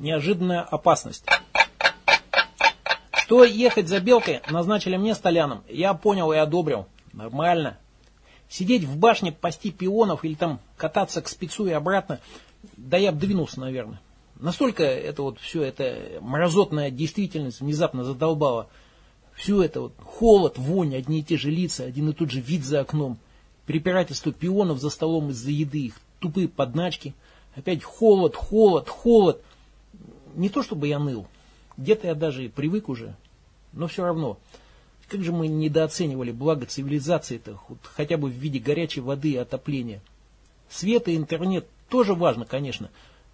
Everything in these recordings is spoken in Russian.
Неожиданная опасность. Что ехать за белкой назначили мне столяном, я понял и одобрил. Нормально. Сидеть в башне, пасти пионов или там кататься к спецу и обратно, да я бы двинулся, наверное. Настолько это вот все, это мразотная действительность внезапно задолбала. Все это вот холод, вонь, одни и те же лица, один и тот же вид за окном, перепирательство пионов за столом из-за еды, их тупые подначки, опять холод, холод, холод. Не то чтобы я ныл, где-то я даже и привык уже, но все равно. Как же мы недооценивали благо цивилизации-то, хотя бы в виде горячей воды и отопления. Свет и интернет тоже важно, конечно,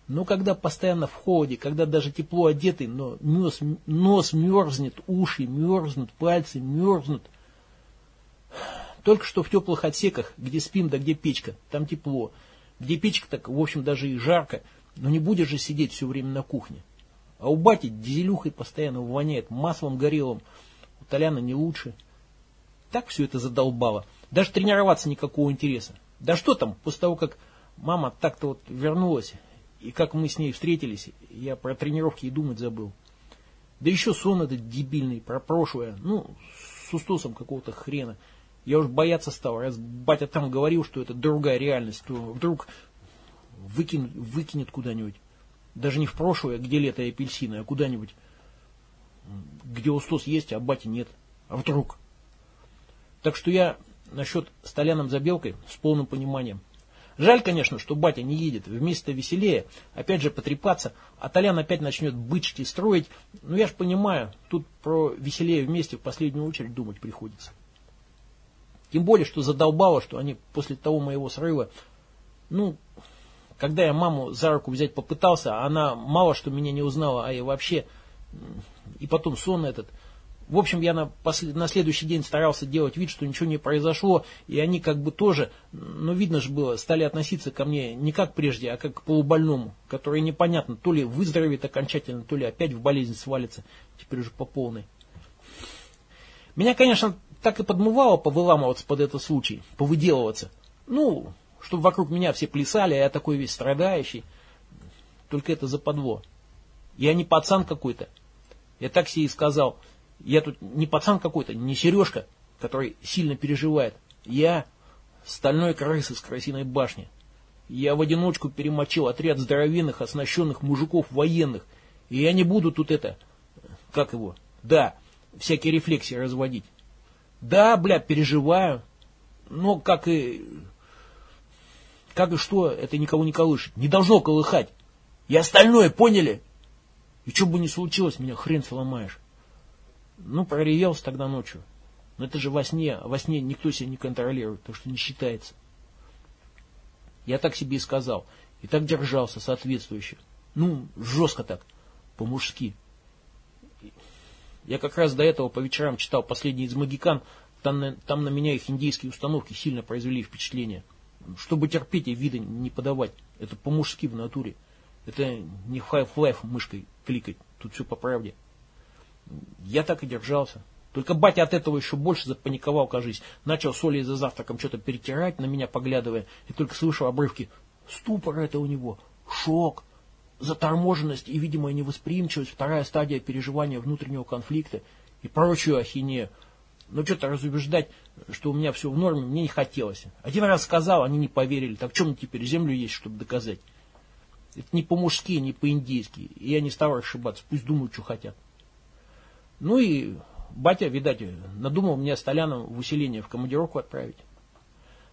но когда постоянно в холоде, когда даже тепло одетый, но нос, нос мерзнет, уши мерзнут, пальцы мерзнут. Только что в теплых отсеках, где спим, да где печка, там тепло. Где печка, так, в общем, даже и жарко, но не будешь же сидеть все время на кухне. А у бати дизелюхой постоянно воняет, маслом горелым. У Толяна не лучше. Так все это задолбало. Даже тренироваться никакого интереса. Да что там, после того, как мама так-то вот вернулась, и как мы с ней встретились, я про тренировки и думать забыл. Да еще сон этот дебильный, про прошлое, ну, с устосом какого-то хрена. Я уж бояться стал, раз батя там говорил, что это другая реальность, то вдруг выкинет, выкинет куда-нибудь. Даже не в прошлое, где лето и апельсины, а куда-нибудь, где устос есть, а бати нет. А вдруг? Так что я насчет с Толяном Забелкой с полным пониманием. Жаль, конечно, что батя не едет, вместе веселее, опять же потрепаться, а Толян опять начнет бычить и строить. Но я ж понимаю, тут про веселее вместе в последнюю очередь думать приходится. Тем более, что задолбало, что они после того моего срыва, ну, когда я маму за руку взять попытался, она мало что меня не узнала, а я вообще... И потом сон этот. В общем, я на, послед... на следующий день старался делать вид, что ничего не произошло, и они как бы тоже, ну видно же было, стали относиться ко мне не как прежде, а как к полубольному, который непонятно, то ли выздоровеет окончательно, то ли опять в болезнь свалится, теперь уже по полной. Меня, конечно, так и подмывало повыламываться под этот случай, повыделываться. Ну, чтобы вокруг меня все плясали, а я такой весь страдающий. Только это западло. Я не пацан какой-то. Я так себе и сказал. Я тут не пацан какой-то, не Сережка, который сильно переживает. Я стальной крыс из красиной башни. Я в одиночку перемочил отряд здоровенных, оснащенных мужиков военных. И я не буду тут это, как его, да, всякие рефлексии разводить. Да, бля, переживаю, но как и как и что, это никого не колышет. Не должно колыхать. И остальное, поняли? И что бы ни случилось, меня хрен сломаешь. Ну, проревелся тогда ночью. Но это же во сне, во сне никто себя не контролирует, так что не считается. Я так себе и сказал. И так держался соответствующе. Ну, жестко так, по-мужски. Я как раз до этого по вечерам читал «Последний из магикан». Там на, там на меня их индийские установки сильно произвели впечатление чтобы терпеть и вида не подавать. Это по-мужски в натуре. Это не Half-Life мышкой кликать. Тут все по правде. Я так и держался. Только батя от этого еще больше запаниковал, кажись. Начал соли за завтраком что-то перетирать, на меня поглядывая. И только слышал обрывки. Ступор это у него. Шок. Заторможенность и видимая невосприимчивость. Вторая стадия переживания внутреннего конфликта. И прочую ахинею. Но что-то разубеждать, что у меня все в норме, мне не хотелось. Один раз сказал, они не поверили. Так что мне теперь землю есть, чтобы доказать? Это не по-мужски, не по-индейски. И я не стал ошибаться. Пусть думают, что хотят. Ну и батя, видать, надумал мне с в усиление в командировку отправить.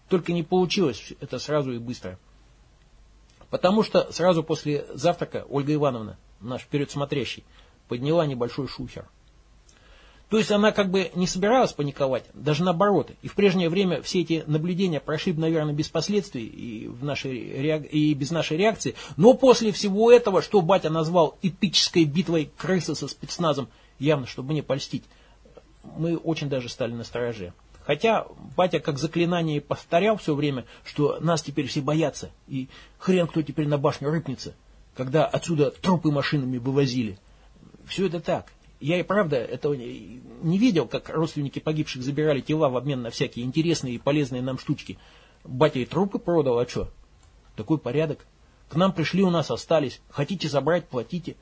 Только не получилось это сразу и быстро. Потому что сразу после завтрака Ольга Ивановна, наш вперед смотрящий, подняла небольшой шухер. То есть она как бы не собиралась паниковать, даже наоборот. И в прежнее время все эти наблюдения прошли, наверное, без последствий и, в нашей реак... и без нашей реакции. Но после всего этого, что батя назвал эпической битвой крысы со спецназом, явно, чтобы не польстить, мы очень даже стали на стороже. Хотя батя как заклинание повторял все время, что нас теперь все боятся, и хрен кто теперь на башню рыпнется, когда отсюда трупы машинами вывозили. Все это так. Я и правда этого не видел, как родственники погибших забирали тела в обмен на всякие интересные и полезные нам штучки. Батя и трупы продал, а что? Такой порядок. К нам пришли, у нас остались. Хотите забрать, платите.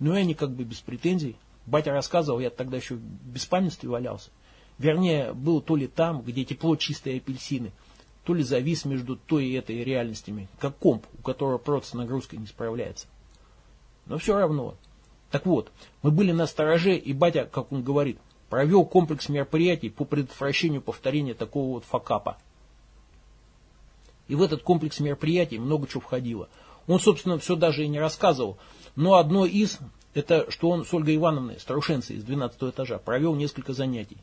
Ну и они как бы без претензий. Батя рассказывал, я тогда еще в беспамятстве валялся. Вернее, был то ли там, где тепло, чистые апельсины, то ли завис между той и этой реальностями, как комп, у которого просто с нагрузкой не справляется. Но все равно. Так вот, мы были на стороже, и батя, как он говорит, провел комплекс мероприятий по предотвращению повторения такого вот факапа. И в этот комплекс мероприятий много чего входило. Он, собственно, все даже и не рассказывал, но одно из, это что он с Ольгой Ивановной, старушенцей из 12 этажа, провел несколько занятий.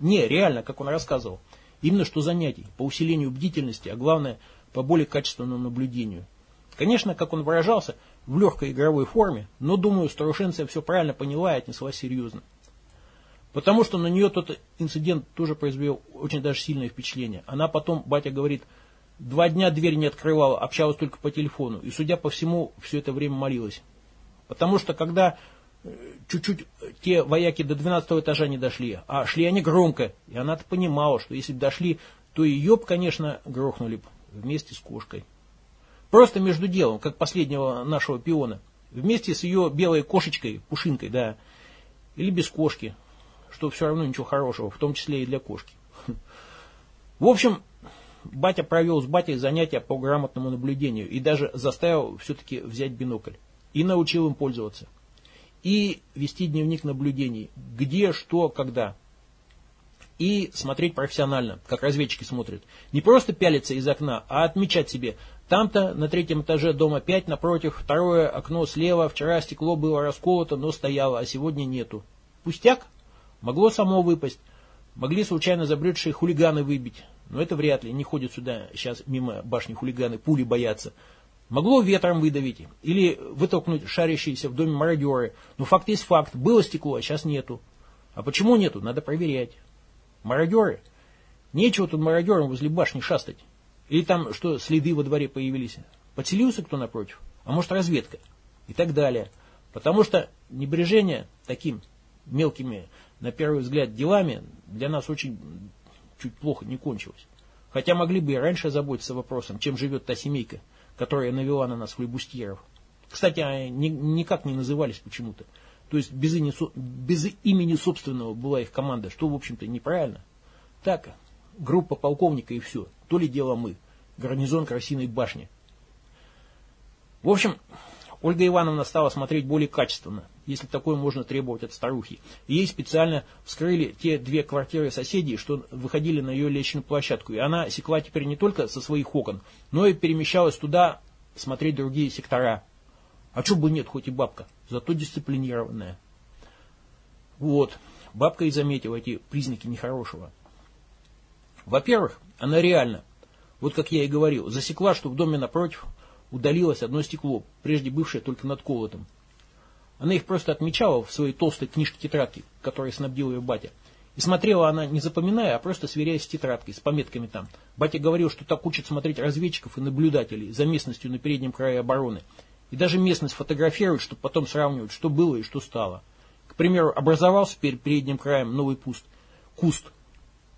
Не, реально, как он рассказывал. Именно что занятий, по усилению бдительности, а главное, по более качественному наблюдению. Конечно, как он выражался, в легкой игровой форме, но, думаю, старушенция все правильно поняла и отнеслась серьезно. Потому что на нее тот инцидент тоже произвел очень даже сильное впечатление. Она потом, батя говорит, два дня дверь не открывала, общалась только по телефону. И, судя по всему, все это время молилась. Потому что, когда э, чуть-чуть те вояки до 12 этажа не дошли, а шли они громко, и она-то понимала, что если бы дошли, то ее бы, конечно, грохнули бы вместе с кошкой. Просто между делом, как последнего нашего пиона. Вместе с ее белой кошечкой, пушинкой, да. Или без кошки что все равно ничего хорошего, в том числе и для кошки. В общем, батя провел с батей занятия по грамотному наблюдению и даже заставил все-таки взять бинокль. И научил им пользоваться. И вести дневник наблюдений. Где, что, когда. И смотреть профессионально, как разведчики смотрят. Не просто пялиться из окна, а отмечать себе. Там-то на третьем этаже дома 5, напротив, второе окно слева. Вчера стекло было расколото, но стояло, а сегодня нету. Пустяк? Могло само выпасть. Могли случайно забредшие хулиганы выбить. Но это вряд ли. Не ходят сюда сейчас мимо башни хулиганы, пули боятся. Могло ветром выдавить. Или вытолкнуть шарящиеся в доме мародеры. Но факт есть факт. Было стекло, а сейчас нету. А почему нету? Надо проверять. Мародеры? Нечего тут мародерам возле башни шастать. Или там что, следы во дворе появились. Подселился кто напротив? А может разведка? И так далее. Потому что небрежение таким мелкими на первый взгляд, делами для нас очень чуть плохо не кончилось. Хотя могли бы и раньше заботиться вопросом, чем живет та семейка, которая навела на нас флебустьеров. Кстати, они никак не назывались почему-то. То есть без имени, без имени собственного была их команда, что, в общем-то, неправильно. Так, группа полковника и все. То ли дело мы. Гарнизон Красиной башни. В общем, Ольга Ивановна стала смотреть более качественно, если такое можно требовать от старухи. ей специально вскрыли те две квартиры соседей, что выходили на ее личную площадку. И она секла теперь не только со своих окон, но и перемещалась туда смотреть другие сектора. А чего бы нет, хоть и бабка, зато дисциплинированная. Вот, бабка и заметила эти признаки нехорошего. Во-первых, она реально, вот как я и говорил, засекла, что в доме напротив удалилось одно стекло, прежде бывшее только над колотом. Она их просто отмечала в своей толстой книжке-тетрадке, которой снабдил ее батя. И смотрела она не запоминая, а просто сверяясь с тетрадкой, с пометками там. Батя говорил, что так учат смотреть разведчиков и наблюдателей за местностью на переднем крае обороны. И даже местность фотографируют, чтобы потом сравнивать, что было и что стало. К примеру, образовался перед передним краем новый пуст, куст.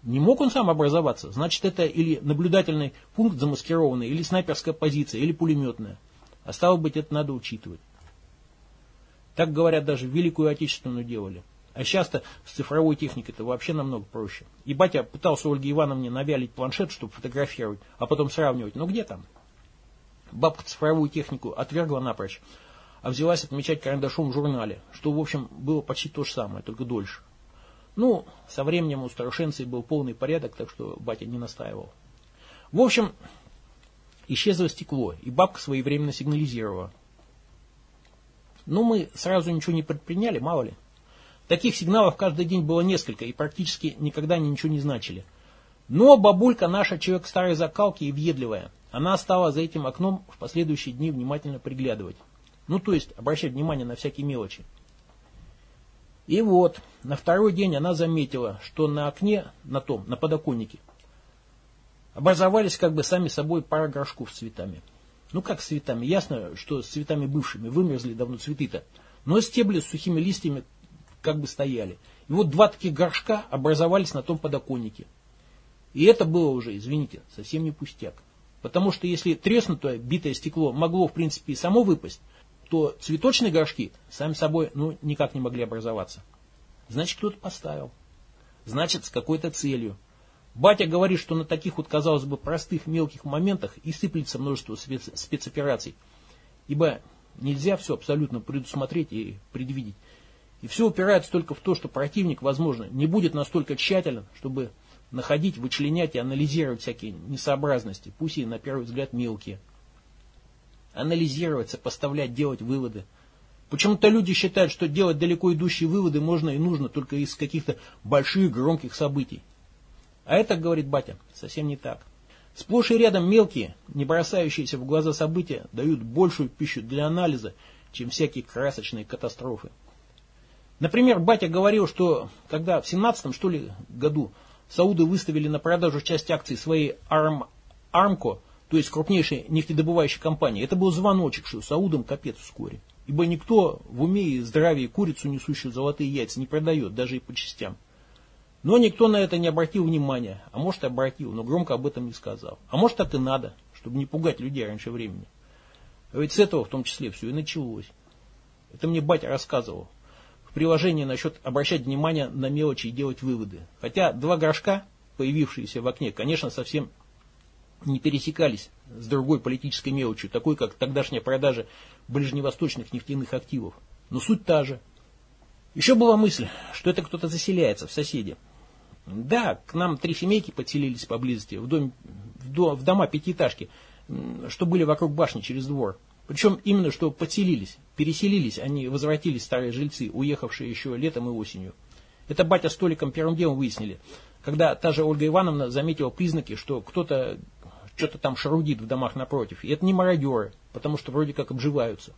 Не мог он сам образоваться, значит это или наблюдательный пункт замаскированный, или снайперская позиция, или пулеметная. А стало быть, это надо учитывать. Так, говорят, даже Великую Отечественную делали. А сейчас-то с цифровой техникой это вообще намного проще. И батя пытался Ольге Ивановне навялить планшет, чтобы фотографировать, а потом сравнивать. Но где там? Бабка цифровую технику отвергла напрочь, а взялась отмечать карандашом в журнале, что, в общем, было почти то же самое, только дольше. Ну, со временем у старушенцей был полный порядок, так что батя не настаивал. В общем, исчезло стекло, и бабка своевременно сигнализировала. Но мы сразу ничего не предприняли, мало ли. Таких сигналов каждый день было несколько и практически никогда они ничего не значили. Но бабулька наша человек старой закалки и въедливая. Она стала за этим окном в последующие дни внимательно приглядывать. Ну, то есть, обращать внимание на всякие мелочи. И вот, на второй день она заметила, что на окне, на том, на подоконнике, образовались как бы сами собой пара горшков с цветами. Ну как с цветами? Ясно, что с цветами бывшими. Вымерзли давно цветы-то. Но стебли с сухими листьями как бы стояли. И вот два таких горшка образовались на том подоконнике. И это было уже, извините, совсем не пустяк. Потому что если треснутое битое стекло могло, в принципе, и само выпасть, то цветочные горшки сами собой ну, никак не могли образоваться. Значит, кто-то поставил. Значит, с какой-то целью. Батя говорит, что на таких вот, казалось бы, простых мелких моментах и сыплется множество спец спецопераций. Ибо нельзя все абсолютно предусмотреть и предвидеть. И все упирается только в то, что противник, возможно, не будет настолько тщателен, чтобы находить, вычленять и анализировать всякие несообразности, пусть и на первый взгляд мелкие. Анализировать, сопоставлять, делать выводы. Почему-то люди считают, что делать далеко идущие выводы можно и нужно только из каких-то больших громких событий. А это, говорит батя, совсем не так. Сплошь и рядом мелкие, не бросающиеся в глаза события, дают большую пищу для анализа, чем всякие красочные катастрофы. Например, батя говорил, что когда в 17-м, что ли, году Сауды выставили на продажу часть акций своей Арм, Армко, то есть крупнейшей нефтедобывающей компании, это был звоночек, что Саудам капец вскоре. Ибо никто в уме и здравии курицу, несущую золотые яйца, не продает, даже и по частям. Но никто на это не обратил внимания, а может и обратил, но громко об этом не сказал. А может так и надо, чтобы не пугать людей раньше времени. А ведь с этого в том числе все и началось. Это мне батя рассказывал в приложении насчет обращать внимание на мелочи и делать выводы. Хотя два горшка, появившиеся в окне, конечно, совсем не пересекались с другой политической мелочью, такой как тогдашняя продажа ближневосточных нефтяных активов. Но суть та же. Еще была мысль, что это кто-то заселяется в соседи. Да, к нам три семейки подселились поблизости, в, дом, в, дом, в дома пятиэтажки, что были вокруг башни через двор. Причем именно что подселились, переселились, они возвратились старые жильцы, уехавшие еще летом и осенью. Это батя с Толиком первым делом выяснили, когда та же Ольга Ивановна заметила признаки, что кто-то что-то там шарудит в домах напротив. И это не мародеры, потому что вроде как обживаются.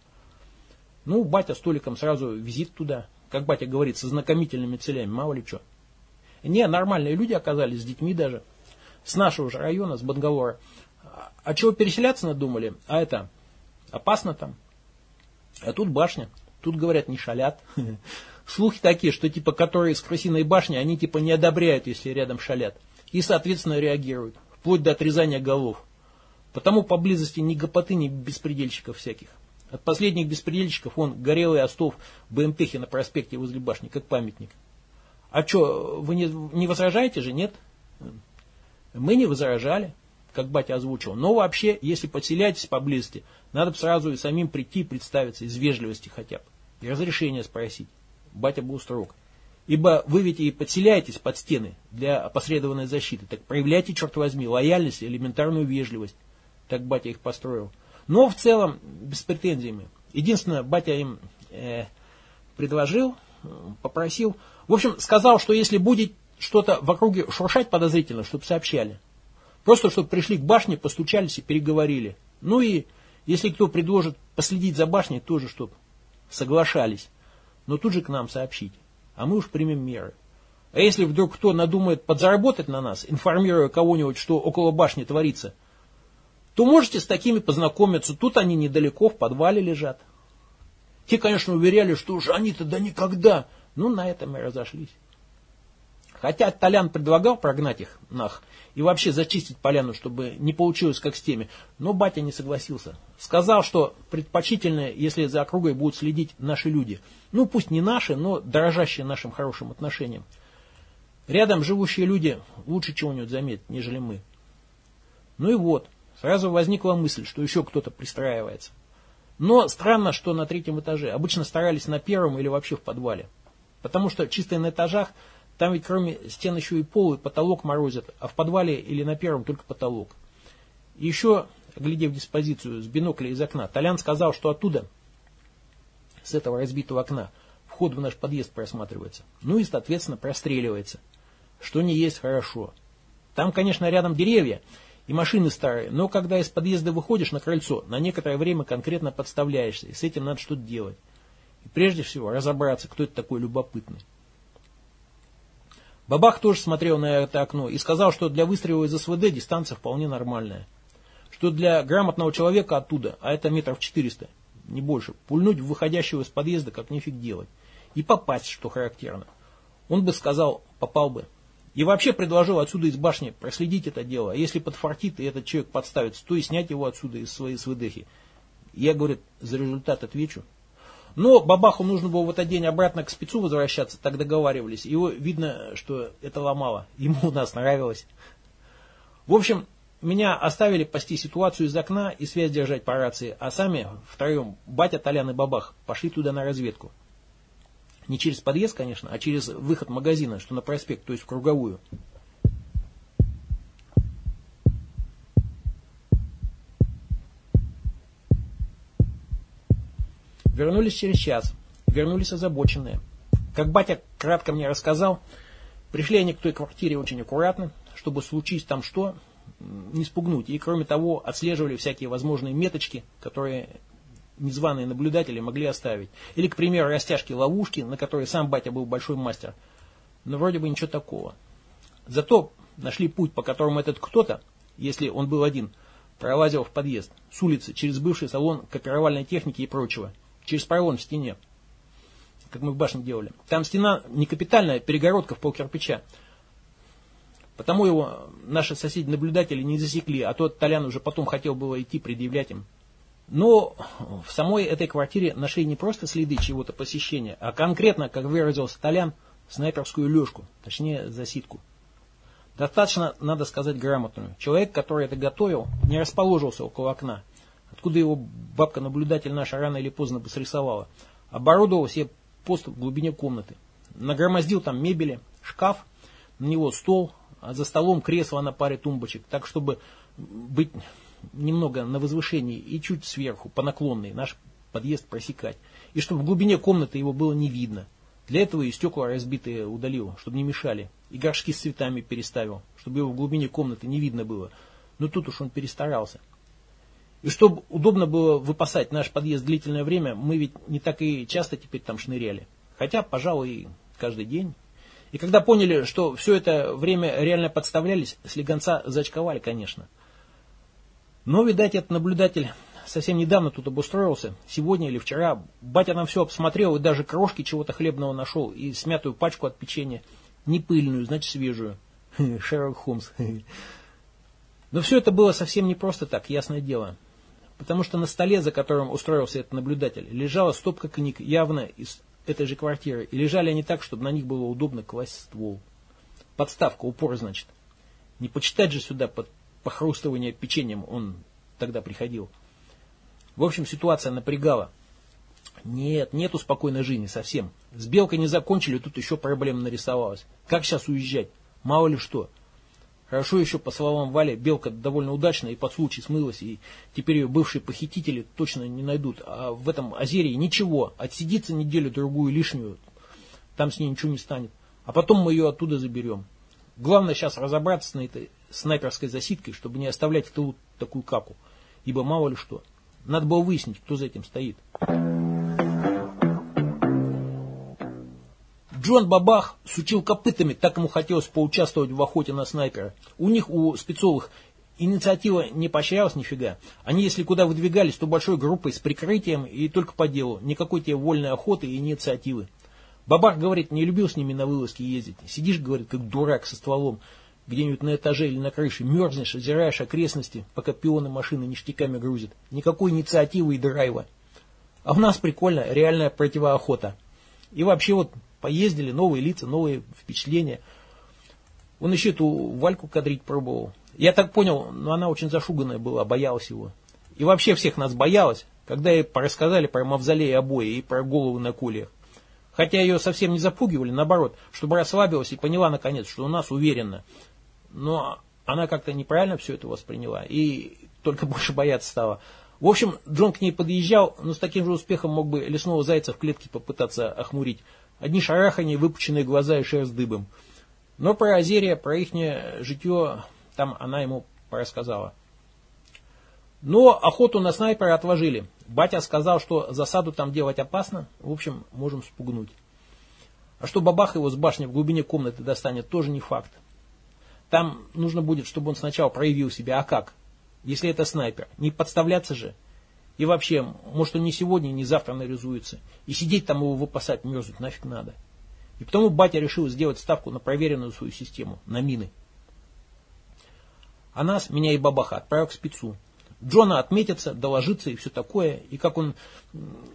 Ну, батя с Толиком сразу визит туда, как батя говорит, со знакомительными целями, мало ли что. Не, нормальные люди оказались, с детьми даже. С нашего же района, с Бангалора. А чего переселяться надумали? А это, Опасно там. А тут башня. Тут, говорят, не шалят. Слухи такие, что типа, которые с крысиной башни, они типа не одобряют, если рядом шалят. И, соответственно, реагируют. Вплоть до отрезания голов. Потому поблизости ни гопоты, ни беспредельщиков всяких. От последних беспредельщиков он горелый остов БМПхи на проспекте возле башни, как памятник. А что, вы не, не возражаете же, нет? Мы не возражали как батя озвучил. Но вообще, если подселяетесь поблизости, надо бы сразу и самим прийти представиться, из вежливости хотя бы. И разрешение спросить. Батя был строг. Ибо вы ведь и подселяетесь под стены для опосредованной защиты. Так проявляйте, черт возьми, лояльность элементарную вежливость. Так батя их построил. Но в целом без претензиями. Единственное, батя им э, предложил, попросил. В общем, сказал, что если будет что-то в округе шуршать подозрительно, чтобы сообщали. Просто, чтобы пришли к башне, постучались и переговорили. Ну и, если кто предложит последить за башней, тоже, чтобы соглашались. Но тут же к нам сообщить. А мы уж примем меры. А если вдруг кто надумает подзаработать на нас, информируя кого-нибудь, что около башни творится, то можете с такими познакомиться. Тут они недалеко, в подвале лежат. Те, конечно, уверяли, что уж они-то да никогда. Ну, на этом и разошлись. Хотя Толян предлагал прогнать их нах и вообще зачистить поляну, чтобы не получилось как с теми, но батя не согласился. Сказал, что предпочтительно, если за округой будут следить наши люди. Ну, пусть не наши, но дорожащие нашим хорошим отношениям. Рядом живущие люди лучше чего-нибудь заметят, нежели мы. Ну и вот, сразу возникла мысль, что еще кто-то пристраивается. Но странно, что на третьем этаже. Обычно старались на первом или вообще в подвале. Потому что чисто на этажах там ведь кроме стен еще и пол, и потолок морозят, а в подвале или на первом только потолок. И еще, глядев диспозицию с бинокля из окна, Толян сказал, что оттуда, с этого разбитого окна, вход в наш подъезд просматривается. Ну и, соответственно, простреливается. Что не есть хорошо. Там, конечно, рядом деревья и машины старые, но когда из подъезда выходишь на крыльцо, на некоторое время конкретно подставляешься, и с этим надо что-то делать. И прежде всего разобраться, кто это такой любопытный. Бабах тоже смотрел на это окно и сказал, что для выстрела из СВД дистанция вполне нормальная. Что для грамотного человека оттуда, а это метров 400, не больше, пульнуть выходящего из подъезда как нефиг делать. И попасть, что характерно. Он бы сказал, попал бы. И вообще предложил отсюда из башни проследить это дело. А если подфартит и этот человек подставится, то и снять его отсюда из своей свыдыхи. Я, говорит, за результат отвечу. Но Бабаху нужно было в этот день обратно к спецу возвращаться, так договаривались. Его видно, что это ломало. Ему у нас нравилось. В общем, меня оставили пасти ситуацию из окна и связь держать по рации, а сами втроем, батя, Толян и Бабах, пошли туда на разведку. Не через подъезд, конечно, а через выход магазина, что на проспект, то есть в круговую. Вернулись через час. Вернулись озабоченные. Как батя кратко мне рассказал, пришли они к той квартире очень аккуратно, чтобы случись там что, не спугнуть. И кроме того, отслеживали всякие возможные меточки, которые незваные наблюдатели могли оставить. Или, к примеру, растяжки ловушки, на которые сам батя был большой мастер. Но вроде бы ничего такого. Зато нашли путь, по которому этот кто-то, если он был один, пролазил в подъезд с улицы через бывший салон копировальной техники и прочего, через пролом в стене, как мы в башне делали. Там стена не капитальная, перегородка в пол кирпича. Потому его наши соседи-наблюдатели не засекли, а тот Толян уже потом хотел было идти предъявлять им но в самой этой квартире нашли не просто следы чего-то посещения, а конкретно, как выразился Толян, снайперскую лёжку, точнее засидку. Достаточно, надо сказать, грамотную. Человек, который это готовил, не расположился около окна, откуда его бабка-наблюдатель наша рано или поздно бы срисовала. Оборудовал себе пост в глубине комнаты. Нагромоздил там мебели, шкаф, на него стол, а за столом кресло на паре тумбочек, так чтобы быть немного на возвышении и чуть сверху, по наклонной, наш подъезд просекать. И чтобы в глубине комнаты его было не видно. Для этого и стекла разбитые удалил, чтобы не мешали. И горшки с цветами переставил, чтобы его в глубине комнаты не видно было. Но тут уж он перестарался. И чтобы удобно было выпасать наш подъезд длительное время, мы ведь не так и часто теперь там шныряли. Хотя, пожалуй, каждый день. И когда поняли, что все это время реально подставлялись, слегонца зачковали, конечно. Но, видать, этот наблюдатель совсем недавно тут обустроился, сегодня или вчера. Батя нам все обсмотрел и даже крошки чего-то хлебного нашел, и смятую пачку от печенья. Не пыльную, значит свежую. Шерлок Холмс. Но все это было совсем не просто так, ясное дело. Потому что на столе, за которым устроился этот наблюдатель, лежала стопка книг, явно из этой же квартиры. И лежали они так, чтобы на них было удобно класть ствол. Подставка, упор, значит. Не почитать же сюда под похрустывание печеньем он тогда приходил. В общем, ситуация напрягала. Нет, нету спокойной жизни совсем. С Белкой не закончили, тут еще проблема нарисовалась. Как сейчас уезжать? Мало ли что. Хорошо еще, по словам Вали, Белка довольно удачно и под случай смылась, и теперь ее бывшие похитители точно не найдут. А в этом озере ничего, отсидится неделю-другую лишнюю, там с ней ничего не станет. А потом мы ее оттуда заберем. Главное сейчас разобраться на этой снайперской засидкой, чтобы не оставлять в тылу такую каку. Ибо мало ли что. Надо было выяснить, кто за этим стоит. Джон Бабах сучил копытами, так ему хотелось поучаствовать в охоте на снайпера. У них, у спецовых, инициатива не поощрялась нифига. Они, если куда выдвигались, то большой группой с прикрытием и только по делу. Никакой тебе вольной охоты и инициативы. Бабах, говорит, не любил с ними на вылазки ездить. Сидишь, говорит, как дурак со стволом где-нибудь на этаже или на крыше, мерзнешь, озираешь окрестности, пока пионы машины ништяками грузят. Никакой инициативы и драйва. А у нас прикольно, реальная противоохота. И вообще вот поездили, новые лица, новые впечатления. Он еще эту Вальку кадрить пробовал. Я так понял, но она очень зашуганная была, боялась его. И вообще всех нас боялась, когда ей рассказали про мавзолей обои и про головы на кольях. Хотя ее совсем не запугивали, наоборот, чтобы расслабилась и поняла наконец, что у нас уверенно. Но она как-то неправильно все это восприняла и только больше бояться стала. В общем, Джон к ней подъезжал, но с таким же успехом мог бы лесного зайца в клетке попытаться охмурить. Одни шарахания, выпученные глаза и шерсть дыбом. Но про озерье, про их житье, там она ему рассказала. Но охоту на снайпера отложили. Батя сказал, что засаду там делать опасно. В общем, можем спугнуть. А что бабах его с башни в глубине комнаты достанет, тоже не факт. Там нужно будет, чтобы он сначала проявил себя. А как? Если это снайпер. Не подставляться же. И вообще, может он не сегодня, не завтра нарисуется. И сидеть там его выпасать мерзнуть нафиг надо. И потому батя решил сделать ставку на проверенную свою систему, на мины. А нас, меня и бабаха, отправил к спецу. Джона отметится, доложится и все такое. И как он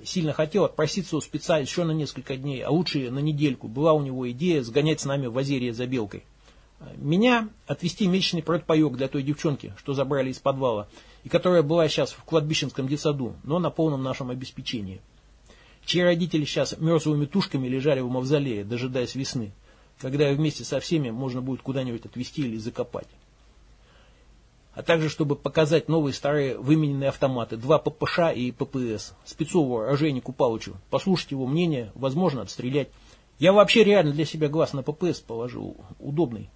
сильно хотел отпроситься у спеца еще на несколько дней, а лучше на недельку, была у него идея сгонять с нами в Азерие за белкой. Меня отвезти месячный протпоек для той девчонки, что забрали из подвала, и которая была сейчас в кладбищенском детсаду, но на полном нашем обеспечении. Чьи родители сейчас мертвыми тушками лежали в мавзолее, дожидаясь весны, когда вместе со всеми можно будет куда-нибудь отвезти или закопать а также чтобы показать новые старые вымененные автоматы, два ППШ и ППС, спецову оружейнику Палычу, послушать его мнение, возможно, отстрелять. Я вообще реально для себя глаз на ППС положил, удобный.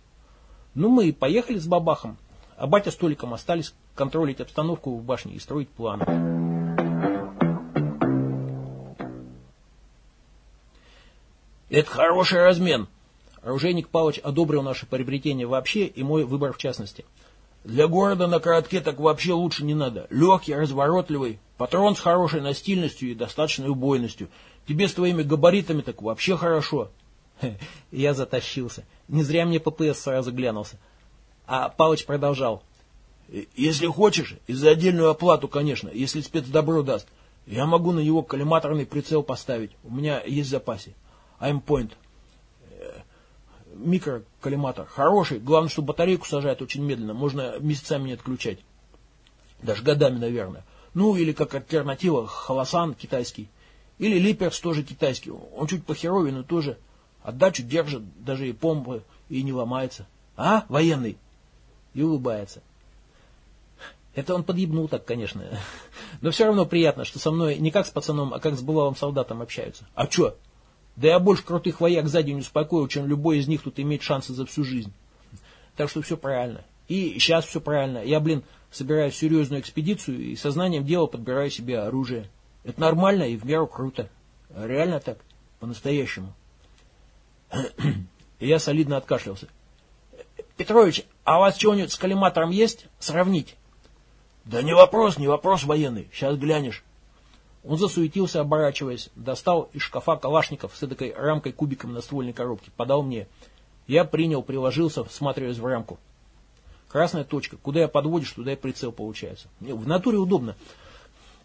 Ну, мы и поехали с бабахом, а батя с Толиком остались контролить обстановку в башне и строить планы. Это хороший размен. Оружейник Павлович одобрил наше приобретение вообще и мой выбор в частности – для города на коротке так вообще лучше не надо. Легкий, разворотливый, патрон с хорошей настильностью и достаточной убойностью. Тебе с твоими габаритами так вообще хорошо. Я затащился. Не зря мне ППС сразу глянулся. А Палыч продолжал. Если хочешь, и за отдельную оплату, конечно, если спец добро даст, я могу на него коллиматорный прицел поставить. У меня есть в запасе. Аймпоинт микроколлиматор хороший. Главное, что батарейку сажает очень медленно. Можно месяцами не отключать. Даже годами, наверное. Ну, или как альтернатива Холосан китайский. Или Липерс тоже китайский. Он чуть похеровее, но тоже отдачу держит, даже и помпы, и не ломается. А, военный? И улыбается. Это он подъебнул так, конечно. Но все равно приятно, что со мной не как с пацаном, а как с былавым солдатом общаются. А что? Да я больше крутых вояк за день успокоил, чем любой из них тут имеет шансы за всю жизнь. Так что все правильно. И сейчас все правильно. Я, блин, собираю серьезную экспедицию и сознанием дела подбираю себе оружие. Это нормально и в меру круто. Реально так? По-настоящему. И я солидно откашлялся. Петрович, а у вас чего-нибудь с коллиматором есть? Сравнить? Да не вопрос, не вопрос военный. Сейчас глянешь. Он засуетился, оборачиваясь, достал из шкафа калашников с этой рамкой кубиком на ствольной коробке, подал мне. Я принял, приложился, всматриваясь в рамку. Красная точка. Куда я подводишь, туда и прицел получается. В натуре удобно.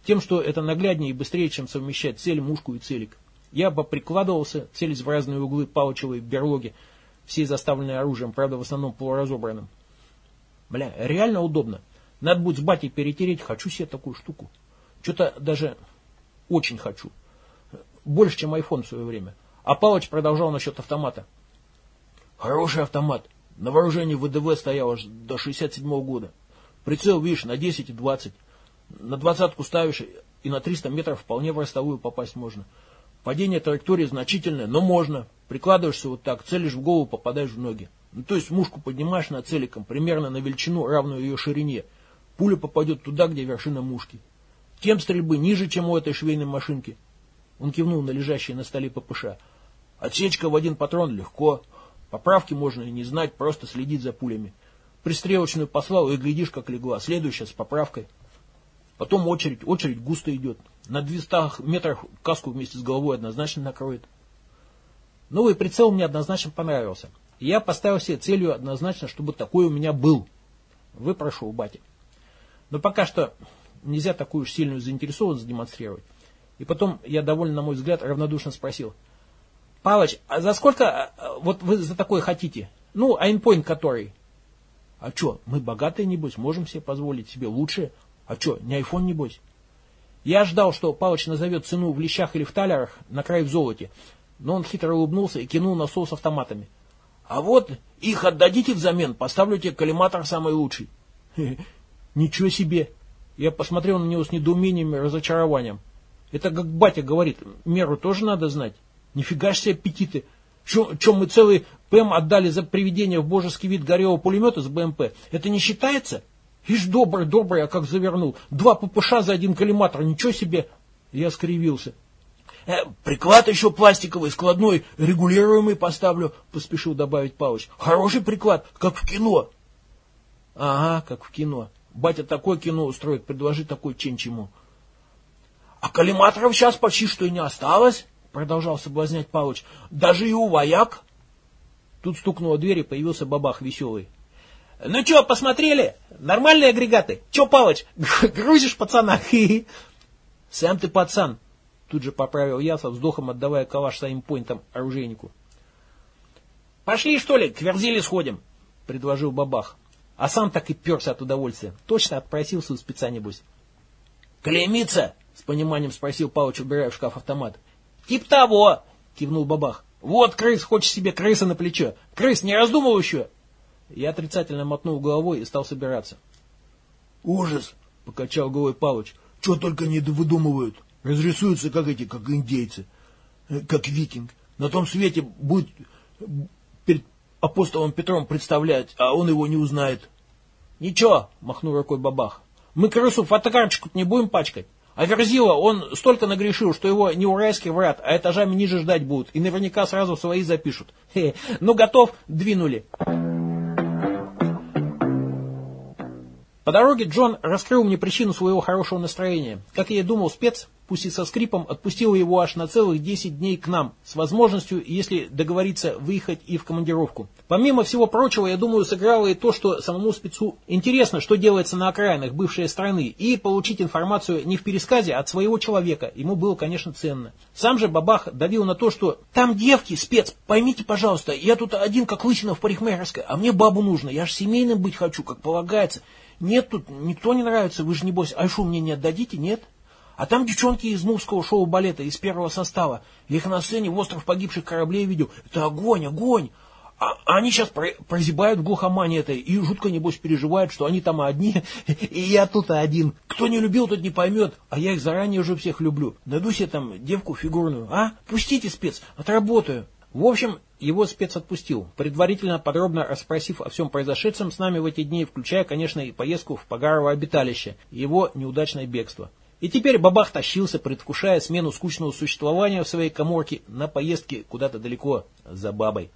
Тем, что это нагляднее и быстрее, чем совмещать цель, мушку и целик. Я бы прикладывался, целясь в разные углы палочевой берлоги, все заставленные оружием, правда, в основном полуразобранным. Бля, реально удобно. Надо будет с батей перетереть, хочу себе такую штуку. Что-то даже очень хочу. Больше, чем iPhone в свое время. А Павлович продолжал насчет автомата. Хороший автомат. На вооружении ВДВ стоял аж до 67 -го года. Прицел, видишь, на 10 и 20. На двадцатку ставишь, и на 300 метров вполне в ростовую попасть можно. Падение траектории значительное, но можно. Прикладываешься вот так, целишь в голову, попадаешь в ноги. Ну, то есть мушку поднимаешь над целиком, примерно на величину, равную ее ширине. Пуля попадет туда, где вершина мушки. Темп стрельбы ниже, чем у этой швейной машинки. Он кивнул на лежащие на столе ППШ. Отсечка в один патрон легко. Поправки можно и не знать, просто следить за пулями. Пристрелочную послал и глядишь, как легла. Следующая с поправкой. Потом очередь. Очередь густо идет. На 200 метрах каску вместе с головой однозначно накроет. Новый прицел мне однозначно понравился. И я поставил себе целью однозначно, чтобы такой у меня был. Выпрошу у бати. Но пока что нельзя такую уж сильную заинтересованность демонстрировать. И потом я довольно, на мой взгляд, равнодушно спросил. Павлович, а за сколько а, вот вы за такое хотите? Ну, айнпоинт который? А что, мы богатые, небось, можем себе позволить себе лучшее. А что, не айфон, небось? Я ждал, что Павлович назовет цену в лещах или в талерах, на край в золоте. Но он хитро улыбнулся и кинул на стол с автоматами. А вот их отдадите взамен, поставлю тебе коллиматор самый лучший. Ничего себе! Я посмотрел на него с недоумением и разочарованием. Это как батя говорит, меру тоже надо знать. Нифига себе аппетиты. Чем мы целый ПМ отдали за приведение в божеский вид горелого пулемета с БМП? Это не считается? Ишь, добрый, добрый, а как завернул. Два ППШ за один коллиматор, ничего себе. Я скривился. Э, приклад еще пластиковый, складной, регулируемый поставлю, поспешил добавить Павлович. Хороший приклад, как в кино. Ага, как в кино. Батя такое кино устроит, предложи такой ченч ему. А коллиматоров сейчас почти что и не осталось. продолжал соблазнять Павлович. Даже и у вояк? Тут стукнула дверь и появился бабах веселый. Ну что, посмотрели? Нормальные агрегаты? Че, Палыч, грузишь пацана? Сам ты пацан. Тут же поправил я со вздохом, отдавая калаш своим поинтам оружейнику. Пошли, что ли, к Верзиле сходим, предложил бабах. А сам так и перся от удовольствия. Точно отпросился у спеца, небось. «Клеймиться?» — с пониманием спросил Павлович, убирая в шкаф автомат. «Тип того!» — кивнул бабах. «Вот крыс, хочешь себе крыса на плечо. Крыс, не раздумал еще?» Я отрицательно мотнул головой и стал собираться. «Ужас!» — покачал головой Павлович. «Что только не выдумывают. Разрисуются, как эти, как индейцы, э, как викинг. На том свете будет перед апостолом Петром представлять, а он его не узнает». «Ничего!» — махнул рукой бабах. «Мы крысу фотокарточку не будем пачкать. А Верзила, он столько нагрешил, что его не уральский врат, а этажами ниже ждать будут. И наверняка сразу свои запишут. Хе, ну, готов, двинули. По дороге Джон раскрыл мне причину своего хорошего настроения. Как я и думал, спец, пусть и со скрипом, отпустил его аж на целых 10 дней к нам, с возможностью, если договориться, выехать и в командировку. Помимо всего прочего, я думаю, сыграло и то, что самому спецу интересно, что делается на окраинах бывшей страны, и получить информацию не в пересказе, а от своего человека. Ему было, конечно, ценно. Сам же Бабах давил на то, что «Там девки, спец, поймите, пожалуйста, я тут один, как лысина в парикмахерской, а мне бабу нужно, я же семейным быть хочу, как полагается». Нет, тут никто не нравится, вы же, небось, Айшу мне не отдадите, нет? А там девчонки из мувского шоу-балета, из первого состава. Я их на сцене в остров погибших кораблей видел. Это огонь, огонь. А они сейчас прозябают в глухомане этой и жутко, небось, переживают, что они там одни, и я тут один. Кто не любил, тот не поймет, а я их заранее уже всех люблю. Найду себе там девку фигурную, а? Пустите, спец, отработаю. В общем, его спец отпустил, предварительно подробно расспросив о всем произошедшем с нами в эти дни, включая, конечно, и поездку в Погарово обиталище, его неудачное бегство. И теперь бабах тащился, предвкушая смену скучного существования в своей коморке на поездке куда-то далеко за бабой.